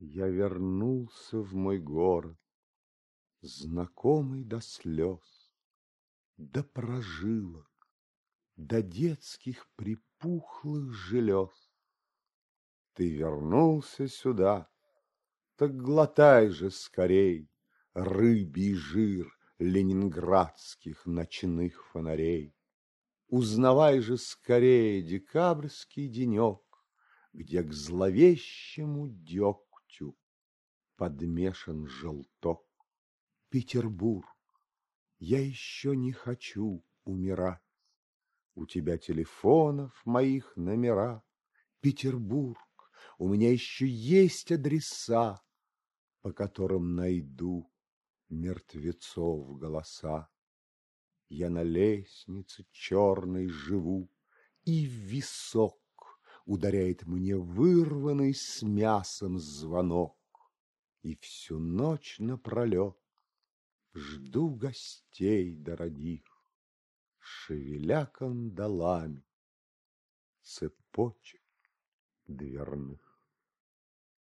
Я вернулся в мой город, Знакомый до слез, до прожилок, До детских припухлых желез. Ты вернулся сюда, так глотай же скорей Рыбий жир ленинградских ночных фонарей. Узнавай же скорее декабрьский денек, Где к зловещему дегтю подмешан желток. Петербург, я еще не хочу умирать. У тебя телефонов моих номера. Петербург, у меня еще есть адреса, По которым найду мертвецов голоса. Я на лестнице черной живу, И в висок ударяет мне вырванный с мясом звонок. И всю ночь напролет жду гостей дорогих, Шевеля кандалами цепочек дверных.